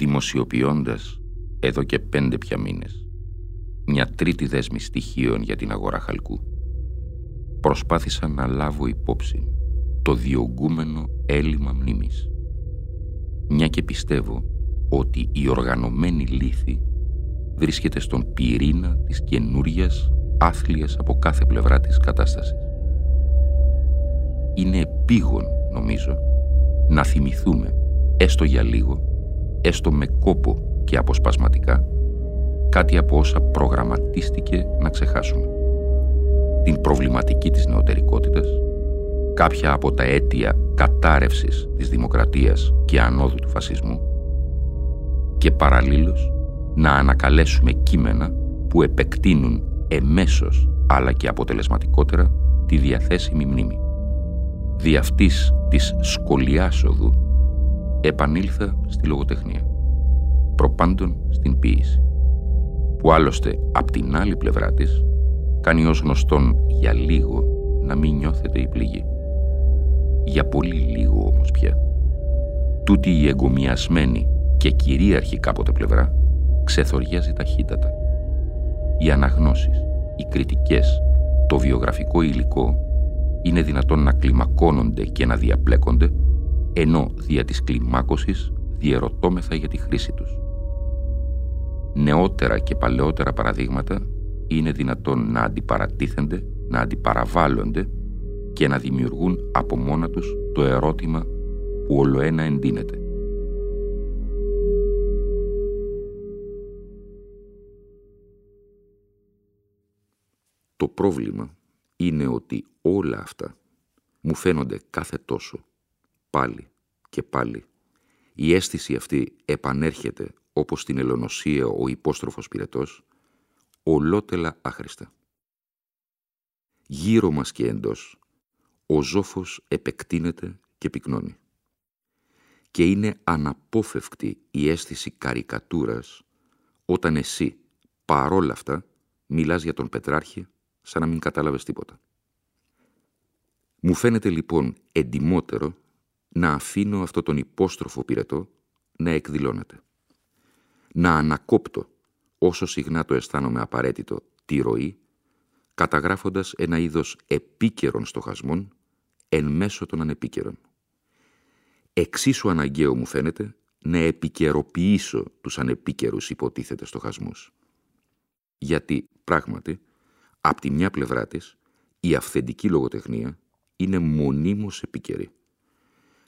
Δημοσιοποιώντας εδώ και πέντε πια μήνες μια τρίτη δέσμη στοιχείων για την αγορά χαλκού προσπάθησα να λάβω υπόψη το διωγγούμενο έλλειμμα μνήμης μια και πιστεύω ότι η οργανωμένη λύθη βρίσκεται στον πυρήνα της καινούριας άθλιας από κάθε πλευρά της κατάστασης. Είναι επίγον, νομίζω, να θυμηθούμε, έστω για λίγο, έστω με κόπο και αποσπασματικά, κάτι από όσα προγραμματίστηκε να ξεχάσουμε. Την προβληματική της νεωτερικότητας, κάποια από τα αίτια κατάρρευσης της δημοκρατίας και ανόδου του φασισμού και παραλλήλως να ανακαλέσουμε κείμενα που επεκτείνουν εμέσως αλλά και αποτελεσματικότερα τη διαθέσιμη μνήμη. Δι' αυτής της σκολιάσοδου επανήλθα στη λογοτεχνία, προπάντων στην ποίηση, που άλλωστε απ' την άλλη πλευρά της κάνει ως γνωστόν για λίγο να μην νιώθετε η πληγή. Για πολύ λίγο όμως πια. Τούτη η εγκομιασμένη και κυρίαρχη κάποτε πλευρά ξεθοριάζει ταχύτατα. Οι αναγνώσεις, οι κριτικές, το βιογραφικό υλικό είναι δυνατόν να κλιμακώνονται και να διαπλέκονται ενώ δια της κλιμάκωσης διερωτώμεθα για τη χρήση τους. Νεότερα και παλαιότερα παραδείγματα είναι δυνατόν να αντιπαρατίθενται, να αντιπαραβάλλονται και να δημιουργούν από μόνα τους το ερώτημα που ολοένα εντείνεται. Το πρόβλημα είναι ότι όλα αυτά μου φαίνονται κάθε τόσο πάλι και πάλι. Η αίσθηση αυτή επανέρχεται όπως στην ελονοσία ο υπόστροφος πυρετός, ολότελα άχρηστα. Γύρω μας και εντός, ο ζόφος επεκτείνεται και πυκνώνει. Και είναι αναπόφευκτη η αίσθηση καρικατούρας όταν εσύ, παρόλα αυτά, μιλάς για τον Πετράρχη σαν να μην κατάλαβες τίποτα. Μου φαίνεται λοιπόν εντιμότερο να αφήνω αυτό τον υπόστροφο πυρετό να εκδηλώνεται. Να ανακόπτω όσο συχνά το αισθάνομαι απαραίτητο τη ροή, καταγράφοντας ένα είδος επίκαιρων στοχασμών εν μέσω των ανεπίκαιρων. Εξίσου αναγκαίο μου φαίνεται να επικαιροποιήσω τους ανεπίκαιρους υποτίθεται στοχασμούς. Γιατί, πράγματι, από τη μια πλευρά της, η αυθεντική λογοτεχνία είναι μονίμως επίκαιρη.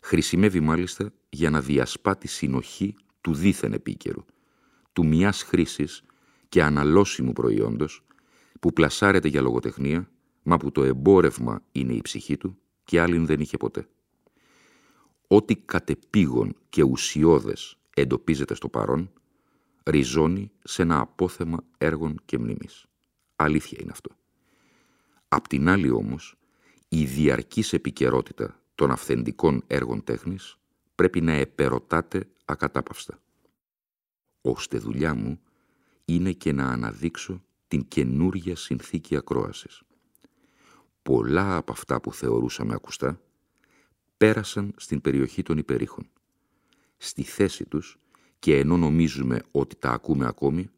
Χρησιμεύει μάλιστα για να διασπά τη συνοχή του δίθεν επίκαιρου, του μιας χρήσης και αναλώσιμου προϊόντος που πλασάρεται για λογοτεχνία, μα που το εμπόρευμα είναι η ψυχή του και άλλην δεν είχε ποτέ. Ό,τι κατεπήγον και ουσιώδες εντοπίζεται στο παρόν, ριζώνει σε ένα απόθεμα έργων και μνήμης. Αλήθεια είναι αυτό. Απ' την άλλη όμως, η διαρκής επικαιρότητα των αυθεντικών έργων τέχνης πρέπει να επερωτάτε ακατάπαυστα. Ώστε δουλειά μου είναι και να αναδείξω την καινούρια συνθήκη ακρόασης. Πολλά από αυτά που θεωρούσαμε ακουστά πέρασαν στην περιοχή των υπερήχων. Στη θέση τους και ενώ νομίζουμε ότι τα ακούμε ακόμη,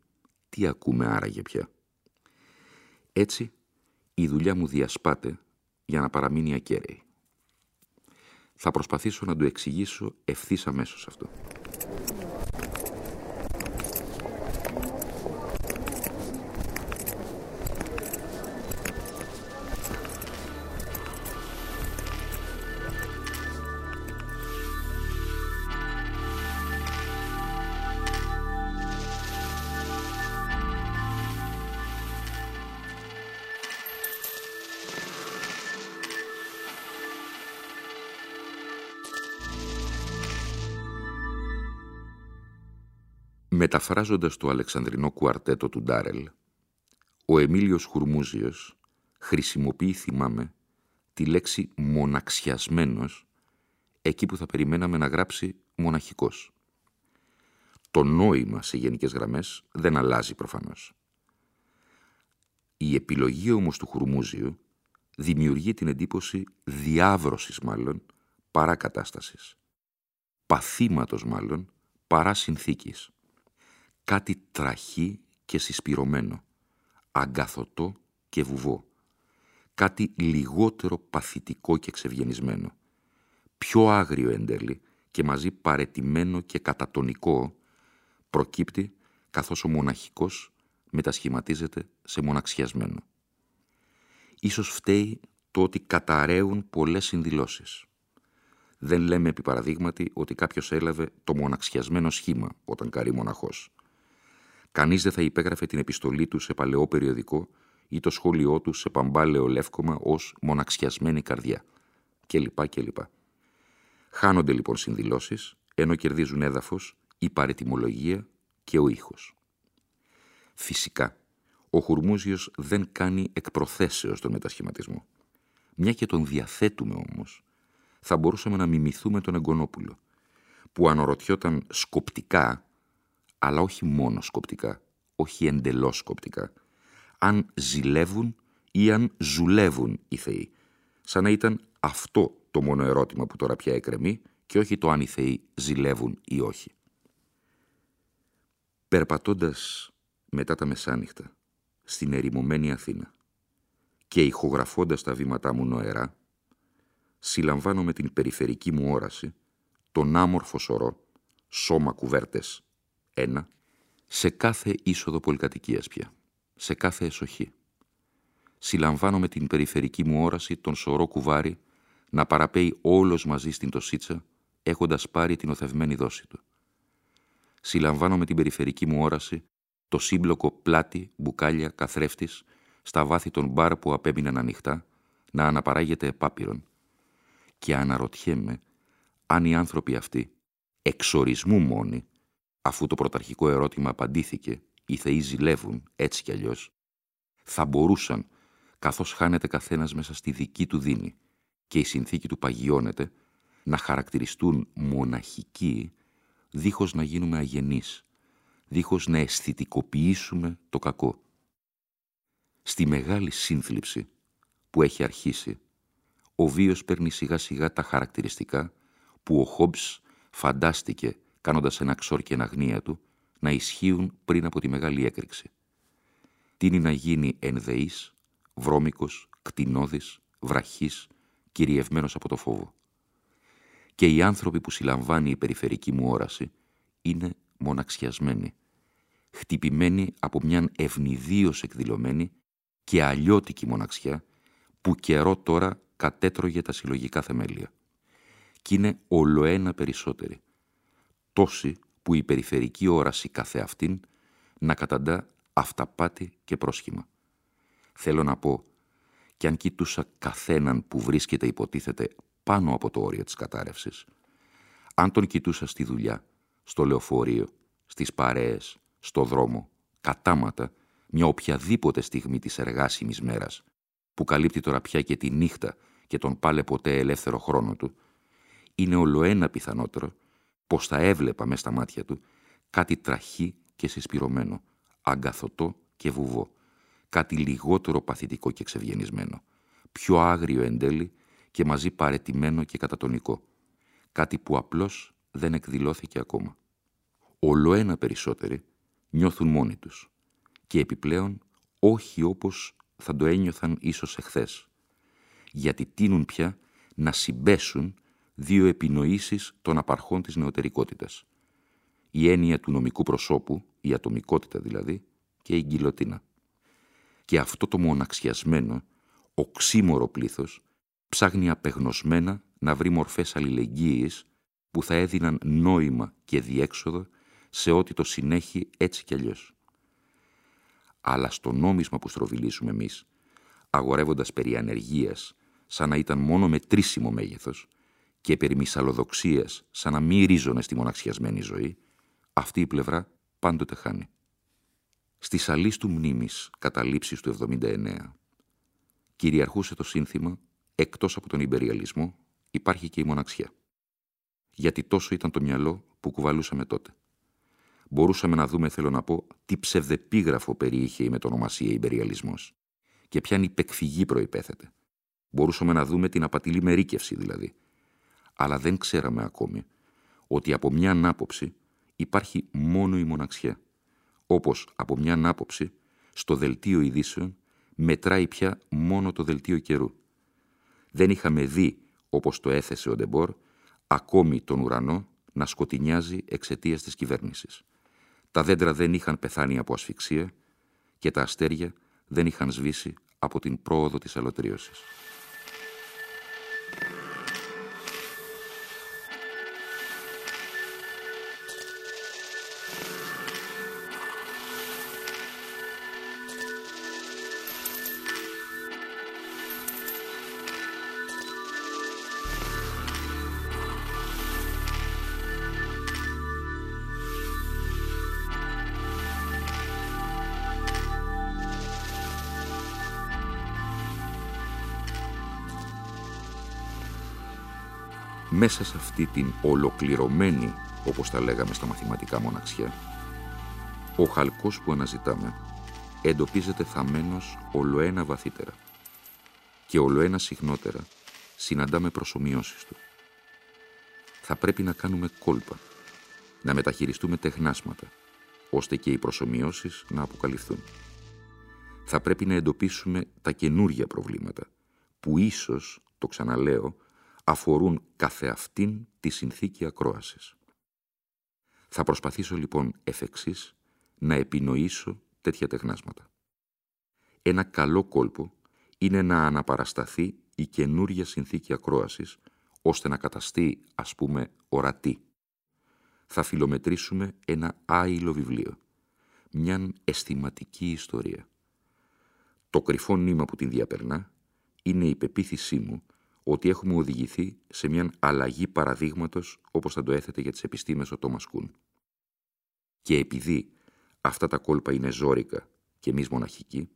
τι ακούμε άραγε πια. Έτσι, η δουλειά μου διασπάται για να παραμείνει ακέραιη. Θα προσπαθήσω να του εξηγήσω ευθύς αμέσως αυτό. Μεταφράζοντας το Αλεξανδρινό κουαρτέτο του Ντάρελ, ο Εμίλιος Χουρμούζιος χρησιμοποιεί, θυμάμαι, τη λέξη «μοναξιασμένος» εκεί που θα περιμέναμε να γράψει «μοναχικός». Το νόημα σε γενικές γραμμές δεν αλλάζει προφανώς. Η επιλογή όμως του Χουρμούζιου δημιουργεί την εντύπωση διάβρωσης μάλλον παρά κατάστασης. Παθήματος μάλλον παρά συνθήκης κάτι τραχή και συσπηρωμένο, αγκαθωτό και βουβό, κάτι λιγότερο παθητικό και ξευγενισμένο, πιο άγριο εν τέλει και μαζί παρετημένο και κατατονικό, προκύπτει καθώς ο μοναχικός μετασχηματίζεται σε μοναξιασμένο. Ίσως φταίει το ότι καταραίουν πολλές συνδηλώσεις. Δεν λέμε επί παραδείγματι ότι κάποιος έλαβε το μοναξιασμένο σχήμα όταν καρεί μοναχός. Κανείς δεν θα υπέγραφε την επιστολή του σε παλαιό περιοδικό ή το σχόλιο του σε παμπάλαιο λεύκομα ως μοναξιασμένη καρδιά. Κλπ. κλπ. Χάνονται λοιπόν συνδηλώσεις, ενώ κερδίζουν έδαφος η παρετιμολογία και ο ήχος. Φυσικά, ο Χουρμούζιος δεν κάνει εκπροθέσεως τον μετασχηματισμό. Μια και τον διαθέτουμε όμως, θα μπορούσαμε να μιμηθούμε τον Εγκονόπουλο, που αναρωτιόταν σκοπτικά αλλά όχι μόνο σκοπτικά, όχι εντελώς σκοπτικά, αν ζηλεύουν ή αν ζουλεύουν οι θεοί, σαν να ήταν αυτό το μόνο ερώτημα που τώρα πια εκρεμεί και όχι το αν οι θεοί ζηλεύουν ή όχι. Περπατώντας μετά τα μεσάνυχτα στην ερημωμένη Αθήνα και ηχογραφώντας τα βήματά μου νοερά, συλλαμβάνω με την περιφερική μου όραση τον άμορφο σωρό, σώμα κουβέρτες ένα, σε κάθε είσοδο πολυκατοικίας πια, σε κάθε εσοχή. Συλλαμβάνω με την περιφερική μου όραση τον σωρό κουβάρι να παραπέει όλος μαζί στην τοσίτσα, έχοντας πάρει την οθευμένη δόση του. Συλλαμβάνω με την περιφερική μου όραση το σύμπλοκο πλάτη, μπουκάλια, καθρέφτης, στα βάθη των μπαρ που απέμειναν ανοιχτά, να αναπαράγεται επάπειρον. Και αναρωτιέμαι αν οι άνθρωποι αυτοί, εξορισμού μόνοι, αφού το πρωταρχικό ερώτημα απαντήθηκε, οι θεοί ζηλεύουν έτσι κι αλλιώς, θα μπορούσαν, καθώς χάνεται καθένας μέσα στη δική του δίνη και η συνθήκη του παγιώνεται, να χαρακτηριστούν μοναχικοί, δίχως να γίνουμε αγενείς, δίχως να αισθητικοποιήσουμε το κακό. Στη μεγάλη σύνθλιψη που έχει αρχίσει, ο βίος παίρνει σιγά σιγά τα χαρακτηριστικά που ο Χόμπς φαντάστηκε κάνοντας ένα ξόρ ένα γνία του, να ισχύουν πριν από τη μεγάλη έκρηξη. Τίνει να γίνει ενδεής, βρώμικος, κτηνώδης, βραχής, κυριευμένος από το φόβο. Και οι άνθρωποι που συλλαμβάνει η περιφερική μου όραση είναι μοναξιασμένοι, χτυπημένοι από μιαν ευνηδίως εκδηλωμένη και αλλιώτικη μοναξιά που καιρό τώρα κατέτρωγε τα συλλογικά θεμέλια. Κι είναι ολοένα περισσότεροι τόση που η περιφερική όραση καθεαυτήν να καταντά αυταπάτη και πρόσχημα. Θέλω να πω, κι αν κοιτούσα καθέναν που βρίσκεται υποτίθεται πάνω από το όριο της κατάρρευσης, αν τον κοιτούσα στη δουλειά, στο λεωφορείο, στις παρέες, στο δρόμο, κατάματα, μια οποιαδήποτε στιγμή της εργάσιμης μέρας, που καλύπτει τώρα πια και τη νύχτα και τον πάλε ποτέ ελεύθερο χρόνο του, είναι ολοένα πιθανότερο πως θα έβλεπα μες στα μάτια του κάτι τραχή και συσπηρωμένο, αγκαθωτό και βουβό, κάτι λιγότερο παθητικό και ξευγενισμένο, πιο άγριο εν τέλει και μαζί παρετημένο και κατατονικό, κάτι που απλώς δεν εκδηλώθηκε ακόμα. Ολοένα περισσότεροι νιώθουν μόνοι τους και επιπλέον όχι όπως θα το ένιωθαν ίσως εχθές, γιατί τίνουν πια να συμπέσουν δύο επινοήσεις των απαρχών της νεωτερικότητας. Η έννοια του νομικού προσώπου, η ατομικότητα δηλαδή, και η γκυλοτίνα. Και αυτό το μοναξιασμένο, οξύμορο πλήθος, ψάχνει απεγνωσμένα να βρει μορφές αλληλεγγύης που θα έδιναν νόημα και διέξοδο σε ό,τι το συνέχει έτσι κι αλλιώς. Αλλά στο νόμισμα που στροβιλίζουμε εμείς, αγορεύοντας περί ανεργίας, σαν να ήταν μόνο μετρήσιμο μέγεθος, και περί μυσαλλοδοξίας, σαν να μη ρίζωνες στη μοναξιασμένη ζωή, αυτή η πλευρά πάντοτε χάνει. Στη αλής του μνήμης καταλήψεις του 79, κυριαρχούσε το σύνθημα «Εκτός από τον υπεριαλισμό υπάρχει και η μοναξιά». Γιατί τόσο ήταν το μυαλό που κουβαλούσαμε τότε. Μπορούσαμε να δούμε, θέλω να πω, τι ψευδεπίγραφο περιείχε η μετονομασία υπεριαλισμός και ποια υπεκφυγή προϋπέθεται. Μπορούσαμε να δούμε την απατηλή μερίκευση δηλαδή. Αλλά δεν ξέραμε ακόμη ότι από μια άποψη υπάρχει μόνο η μοναξιά. Όπως από μια άποψη στο δελτίο ειδήσεων μετράει πια μόνο το δελτίο καιρού. Δεν είχαμε δει, όπως το έθεσε ο Ντεμπόρ, ακόμη τον ουρανό να σκοτεινιάζει εξαιτίας της κυβέρνησης. Τα δέντρα δεν είχαν πεθάνει από ασφυξία και τα αστέρια δεν είχαν σβήσει από την πρόοδο της αλωτρίωσης. Μέσα σε αυτή την ολοκληρωμένη, όπως τα λέγαμε στα μαθηματικά μοναξιά, ο χαλκός που αναζητάμε εντοπίζεται θαμένος ολοένα βαθύτερα και ολοένα συχνότερα συναντάμε προσωμιώσεις του. Θα πρέπει να κάνουμε κόλπα, να μεταχειριστούμε τεχνάσματα, ώστε και οι προσωμιώσεις να αποκαλυφθούν. Θα πρέπει να εντοπίσουμε τα καινούργια προβλήματα, που ίσως, το ξαναλέω, αφορούν καθεαυτήν τη συνθήκη ακρόασης. Θα προσπαθήσω λοιπόν εφ' εξής, να επινοήσω τέτοια τεχνάσματα. Ένα καλό κόλπο είναι να αναπαρασταθεί η καινούρια συνθήκη ακρόασης, ώστε να καταστεί, ας πούμε, ορατή. Θα φιλομετρήσουμε ένα άειλο βιβλίο, μιαν αισθηματική ιστορία. Το κρυφό νήμα που την διαπερνά είναι η πεποίθησή μου ότι έχουμε οδηγηθεί σε μια αλλαγή παραδείγματος όπως θα το έθετε για τις επιστήμες ο Τόμας Κούν. Και επειδή αυτά τα κόλπα είναι ζώρικα και εμείς μοναχικοί,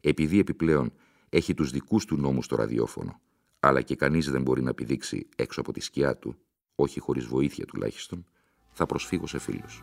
επειδή επιπλέον έχει τους δικούς του νόμους το ραδιόφωνο, αλλά και κανείς δεν μπορεί να επιδείξει έξω από τη σκιά του, όχι χωρίς βοήθεια τουλάχιστον, θα προσφύγω σε φίλους.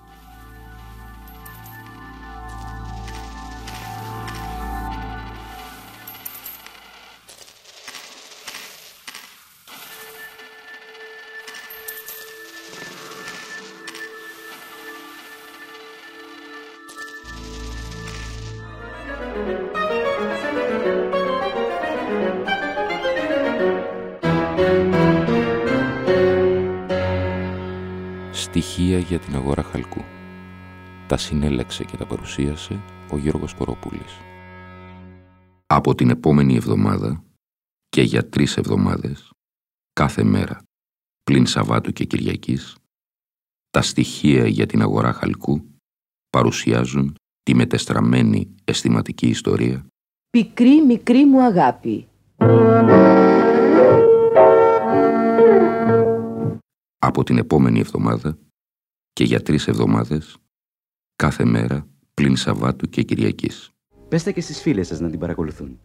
Στοιχεία για την αγορά χαλκού. Τα συνέλεξε και τα παρουσίασε ο Γιώργος Κοροπούλης. Από την επόμενη εβδομάδα και για τρεις εβδομάδες, κάθε μέρα, πλην Σαββάτου και Κυριακής, τα στοιχεία για την αγορά χαλκού παρουσιάζουν τη μετεστραμμένη αισθηματική ιστορία «Πικρή μικρή μου αγάπη» από την επόμενη εβδομάδα και για τρεις εβδομάδες κάθε μέρα πλην Σαββάτου και Κυριακής. Πέστε και στις φίλες σας να την παρακολουθούν.